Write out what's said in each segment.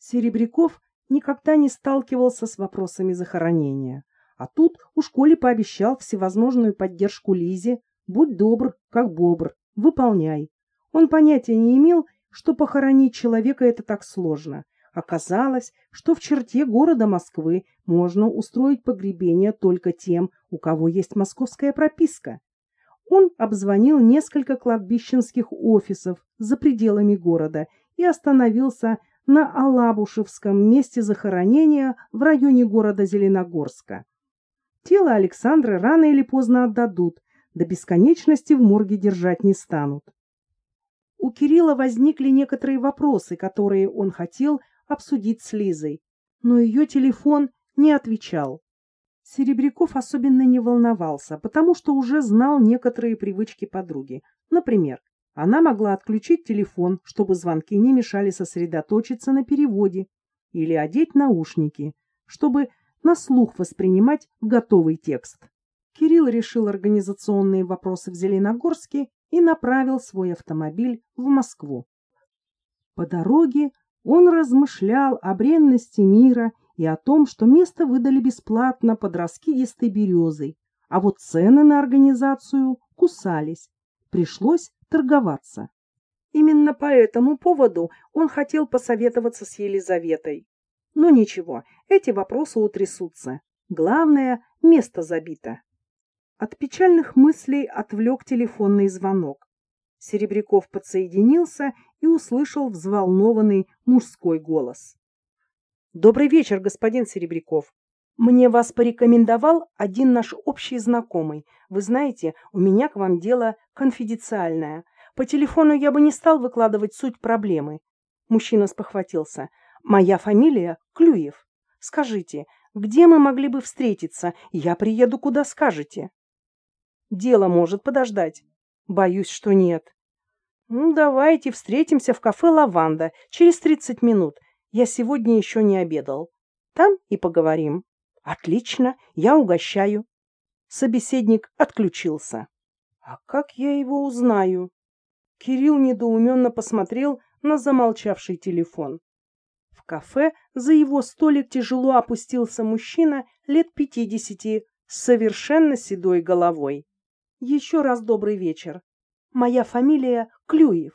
Серебряков никогда не сталкивался с вопросами захоронения. А тут у школе пообещал всевозможную поддержку Лизе. Будь добр, как бобр, выполняй. Он понятия не имел, что похоронить человека это так сложно. Оказалось, что в черте города Москвы можно устроить погребение только тем, у кого есть московская прописка. Он обзвонил несколько кладбищенских офисов за пределами города и остановился на Алабушевском месте захоронения в районе города Зеленогорска. Тело Александра рано или поздно отдадут, до бесконечности в морге держать не станут. У Кирилла возникли некоторые вопросы, которые он хотел обсудить с Лизой, но ее телефон не отвечал. Серебряков особенно не волновался, потому что уже знал некоторые привычки подруги. Например, она могла отключить телефон, чтобы звонки не мешали сосредоточиться на переводе, или одеть наушники, чтобы на слух воспринимать готовый текст. Кирилл решил организационные вопросы в Зеленогорске и направил свой автомобиль в Москву. По дороге он размышлял о бренности мира и о том, что место выдали бесплатно под раскидистой березой, а вот цены на организацию кусались. Пришлось торговаться. Именно по этому поводу он хотел посоветоваться с Елизаветой. Но ничего, эти вопросы утрясутся. Главное, место забито. От печальных мыслей отвлек телефонный звонок. Серебряков подсоединился и услышал взволнованный мужской голос. «Добрый вечер, господин Серебряков. Мне вас порекомендовал один наш общий знакомый. Вы знаете, у меня к вам дело конфиденциальное. По телефону я бы не стал выкладывать суть проблемы». Мужчина спохватился. «Моя фамилия Клюев. Скажите, где мы могли бы встретиться? Я приеду, куда скажете». «Дело может подождать». Боюсь, что нет. Ну, давайте встретимся в кафе «Лаванда» через тридцать минут. Я сегодня еще не обедал. Там и поговорим. Отлично, я угощаю. Собеседник отключился. А как я его узнаю? Кирилл недоуменно посмотрел на замолчавший телефон. В кафе за его столик тяжело опустился мужчина лет пятидесяти с совершенно седой головой. Еще раз добрый вечер. Моя фамилия Клюев.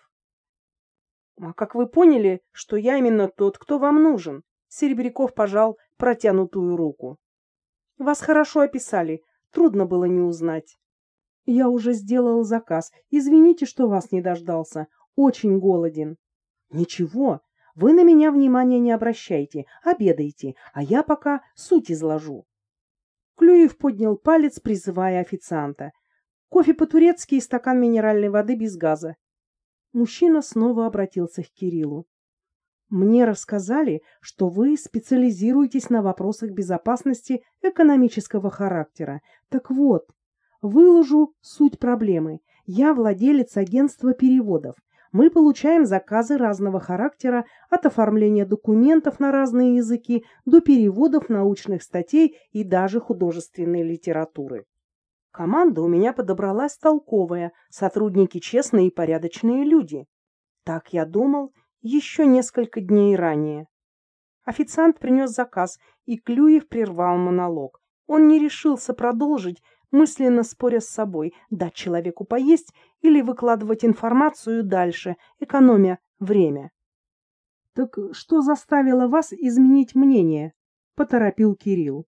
А как вы поняли, что я именно тот, кто вам нужен? Серебряков пожал протянутую руку. Вас хорошо описали, трудно было не узнать. Я уже сделал заказ. Извините, что вас не дождался. Очень голоден. Ничего, вы на меня внимания не обращайте, обедайте, а я пока суть изложу. Клюев поднял палец, призывая официанта. Кофе по-турецки и стакан минеральной воды без газа. Мужчина снова обратился к Кириллу. Мне рассказали, что вы специализируетесь на вопросах безопасности экономического характера. Так вот, выложу суть проблемы. Я владелец агентства переводов. Мы получаем заказы разного характера от оформления документов на разные языки до переводов научных статей и даже художественной литературы. Команда у меня подобралась толковая, сотрудники честные и порядочные люди. Так я думал еще несколько дней ранее. Официант принес заказ, и Клюев прервал монолог. Он не решился продолжить, мысленно споря с собой, дать человеку поесть или выкладывать информацию дальше, экономя время. — Так что заставило вас изменить мнение? — поторопил Кирилл.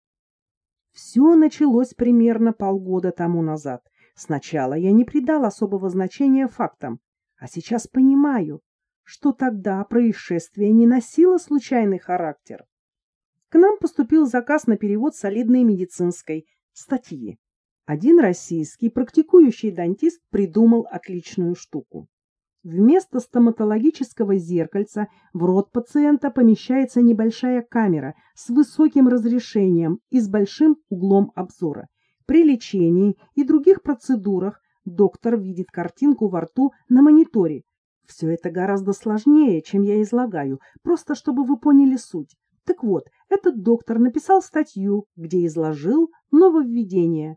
Все началось примерно полгода тому назад. Сначала я не придал особого значения фактам, а сейчас понимаю, что тогда происшествие не носило случайный характер. К нам поступил заказ на перевод солидной медицинской статьи. Один российский практикующий дантист придумал отличную штуку. Вместо стоматологического зеркальца в рот пациента помещается небольшая камера с высоким разрешением и с большим углом обзора. При лечении и других процедурах доктор видит картинку во рту на мониторе. Все это гораздо сложнее, чем я излагаю, просто чтобы вы поняли суть. Так вот, этот доктор написал статью, где изложил нововведение.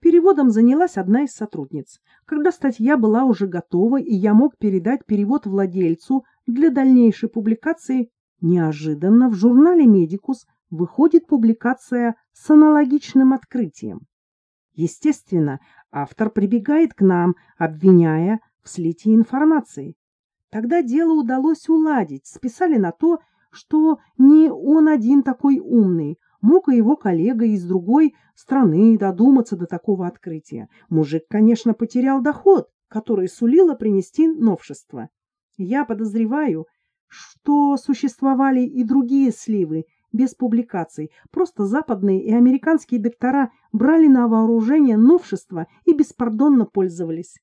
Переводом занялась одна из сотрудниц. Когда статья была уже готова, и я мог передать перевод владельцу для дальнейшей публикации, Неожиданно в журнале «Медикус» выходит публикация с аналогичным открытием. Естественно, автор прибегает к нам, обвиняя в слитии информации. Тогда дело удалось уладить, списали на то, что не он один такой умный, мог и его коллега из другой страны додуматься до такого открытия. Мужик, конечно, потерял доход, который сулило принести новшество. Я подозреваю, что существовали и другие сливы без публикаций. Просто западные и американские доктора брали на вооружение новшества и беспардонно пользовались.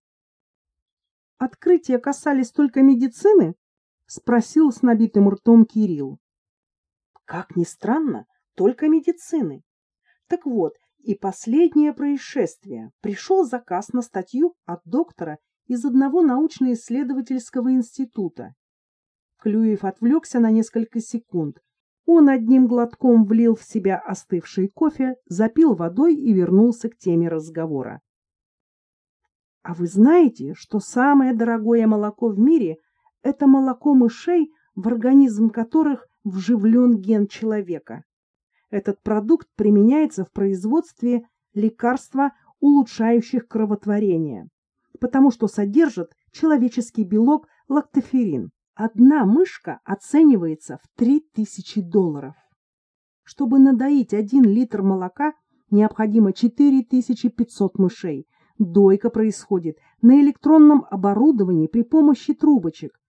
Открытия касались только медицины? Спросил с набитым ртом Кирилл. Как ни странно, только медицины. Так вот, и последнее происшествие. Пришел заказ на статью от доктора из одного научно-исследовательского института. Клюев отвлекся на несколько секунд. Он одним глотком влил в себя остывший кофе, запил водой и вернулся к теме разговора. А вы знаете, что самое дорогое молоко в мире – это молоко мышей, в организм которых вживлен ген человека? Этот продукт применяется в производстве лекарства, улучшающих кровотворение, потому что содержит человеческий белок лактоферин. Одна мышка оценивается в 3000 долларов. Чтобы надоить один литр молока, необходимо 4500 мышей. Дойка происходит на электронном оборудовании при помощи трубочек.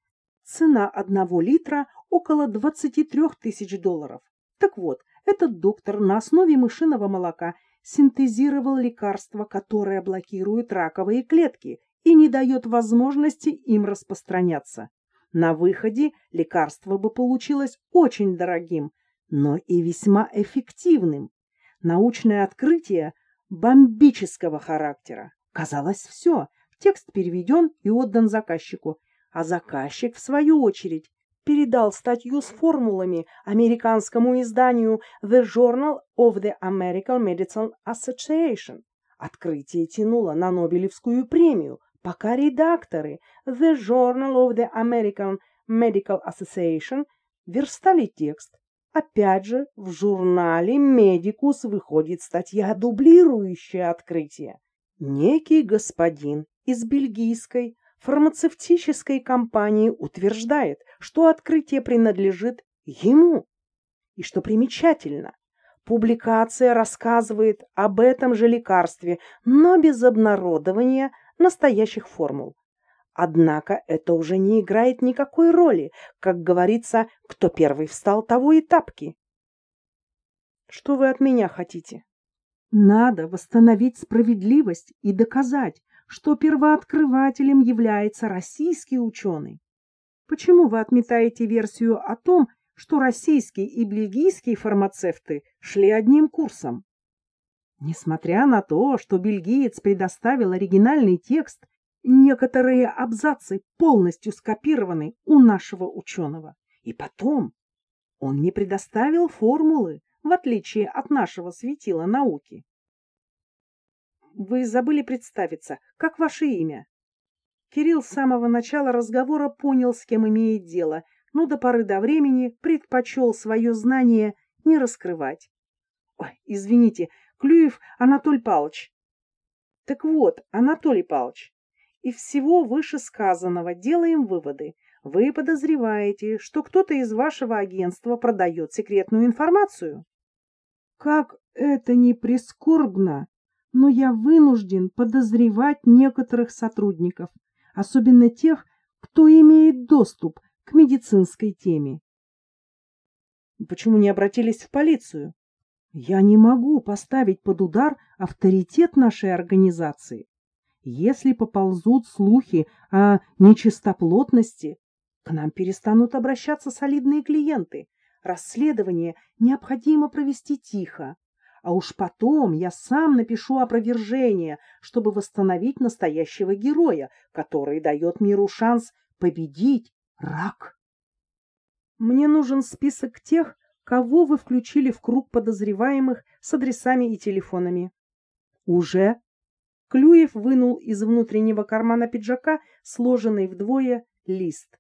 Цена одного литра около 23 тысяч долларов. Так вот, этот доктор на основе мышиного молока синтезировал лекарство, которое блокирует раковые клетки и не дает возможности им распространяться. На выходе лекарство бы получилось очень дорогим, но и весьма эффективным. Научное открытие бомбического характера. Казалось, все. Текст переведен и отдан заказчику, а заказчик, в свою очередь, передал статью с формулами американскому изданию The Journal of the American Medical Association. Открытие тянуло на Нобелевскую премию, пока редакторы The Journal of the American Medical Association верстали текст. Опять же, в журнале Medicus выходит статья, дублирующая открытие. Некий господин из бельгийской фармацевтической компании утверждает, что открытие принадлежит ему. И что примечательно, публикация рассказывает об этом же лекарстве, но без обнародования настоящих формул. Однако это уже не играет никакой роли, как говорится, кто первый встал, того и тапки. Что вы от меня хотите? Надо восстановить справедливость и доказать, что первооткрывателем является российский ученый. Почему вы отметаете версию о том, что российские и бельгийские фармацевты шли одним курсом? Несмотря на то, что бельгиец предоставил оригинальный текст, некоторые абзацы полностью скопированы у нашего ученого. И потом, он не предоставил формулы, в отличие от нашего светила науки. Вы забыли представиться. Как ваше имя? Кирилл с самого начала разговора понял, с кем имеет дело, но до поры до времени предпочел свое знание не раскрывать. Ой, извините, Клюев Анатолий Павлович. Так вот, Анатолий Павлович, из всего вышесказанного делаем выводы. Вы подозреваете, что кто-то из вашего агентства продает секретную информацию? Как это не прискорбно! но я вынужден подозревать некоторых сотрудников, особенно тех, кто имеет доступ к медицинской теме. Почему не обратились в полицию? Я не могу поставить под удар авторитет нашей организации. Если поползут слухи о нечистоплотности, к нам перестанут обращаться солидные клиенты. Расследование необходимо провести тихо, а уж потом я сам напишу опровержение, чтобы восстановить настоящего героя, который дает миру шанс победить рак. Мне нужен список тех, кого вы включили в круг подозреваемых с адресами и телефонами. Уже? Клюев вынул из внутреннего кармана пиджака сложенный вдвое лист.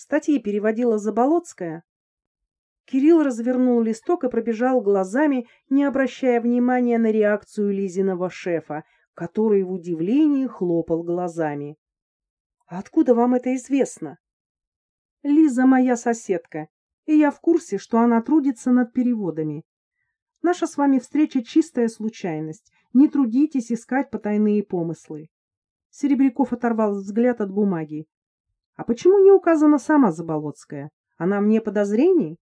Статьи переводила Заболоцкая. Кирилл развернул листок и пробежал глазами, не обращая внимания на реакцию Лизиного шефа, который в удивлении хлопал глазами. «А откуда вам это известно?» «Лиза моя соседка, и я в курсе, что она трудится над переводами. Наша с вами встреча чистая случайность. Не трудитесь искать потайные помыслы». Серебряков оторвал взгляд от бумаги. «А почему не указана сама Заболоцкая? Она мне подозрений?»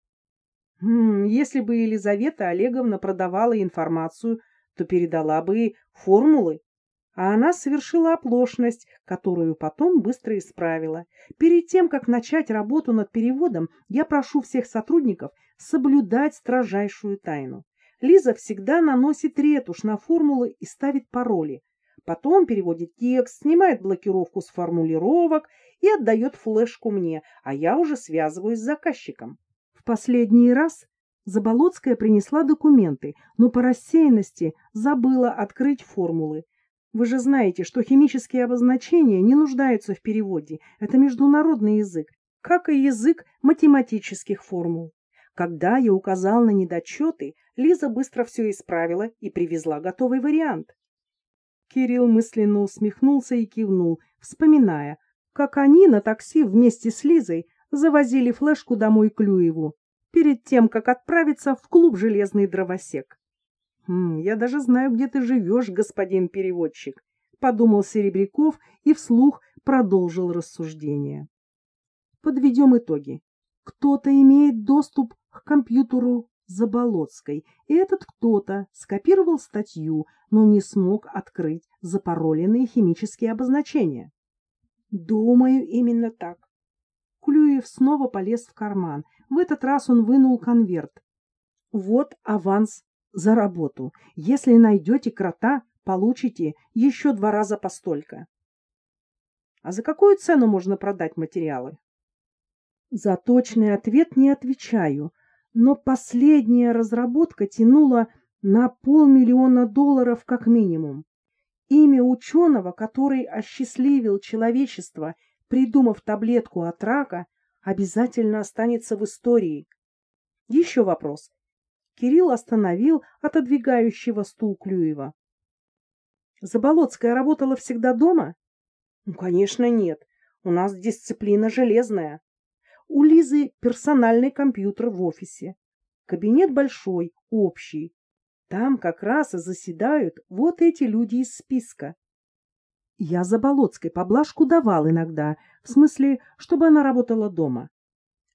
Хм, если бы Елизавета Олеговна продавала информацию, то передала бы и формулы. А она совершила оплошность, которую потом быстро исправила. Перед тем, как начать работу над переводом, я прошу всех сотрудников соблюдать строжайшую тайну. Лиза всегда наносит ретушь на формулы и ставит пароли. Потом переводит текст, снимает блокировку с формулировок и отдает флешку мне, а я уже связываюсь с заказчиком последний раз Заболоцкая принесла документы, но по рассеянности забыла открыть формулы. Вы же знаете, что химические обозначения не нуждаются в переводе. Это международный язык, как и язык математических формул. Когда я указал на недочеты, Лиза быстро все исправила и привезла готовый вариант. Кирилл мысленно усмехнулся и кивнул, вспоминая, как они на такси вместе с Лизой завозили флешку домой Клюеву, перед тем, как отправиться в клуб «Железный дровосек». «Хм, «Я даже знаю, где ты живешь, господин переводчик», — подумал Серебряков и вслух продолжил рассуждение. Подведем итоги. Кто-то имеет доступ к компьютеру Заболоцкой, и этот кто-то скопировал статью, но не смог открыть запароленные химические обозначения. Думаю, именно так. Клюев снова полез в карман. В этот раз он вынул конверт. Вот аванс за работу. Если найдете крота, получите еще два раза по столько. А за какую цену можно продать материалы? За точный ответ не отвечаю, но последняя разработка тянула на полмиллиона долларов как минимум. Имя ученого, который осчастливил человечество придумав таблетку от рака, обязательно останется в истории. Еще вопрос. Кирилл остановил отодвигающего стул Клюева. Заболоцкая работала всегда дома? Ну, конечно, нет. У нас дисциплина железная. У Лизы персональный компьютер в офисе. Кабинет большой, общий. Там как раз и заседают вот эти люди из списка. Я за Болоцкой поблажку давал иногда, в смысле, чтобы она работала дома.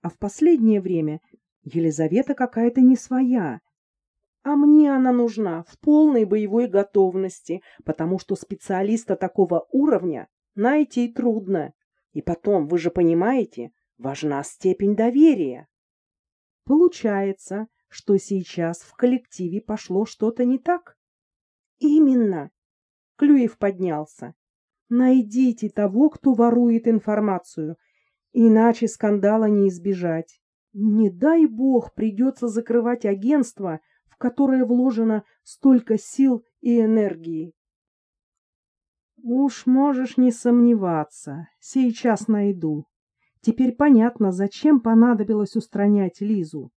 А в последнее время Елизавета какая-то не своя. А мне она нужна в полной боевой готовности, потому что специалиста такого уровня найти трудно. И потом, вы же понимаете, важна степень доверия. Получается, что сейчас в коллективе пошло что-то не так? Именно. Клюев поднялся. Найдите того, кто ворует информацию, иначе скандала не избежать. Не дай бог придется закрывать агентство, в которое вложено столько сил и энергии. Уж можешь не сомневаться, сейчас найду. Теперь понятно, зачем понадобилось устранять Лизу.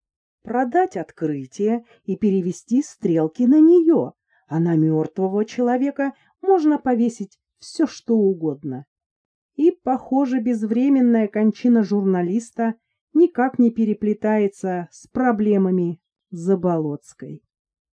Продать открытие и перевести стрелки на нее, а на мертвого человека можно повесить все что угодно. И, похоже, безвременная кончина журналиста никак не переплетается с проблемами Заболоцкой.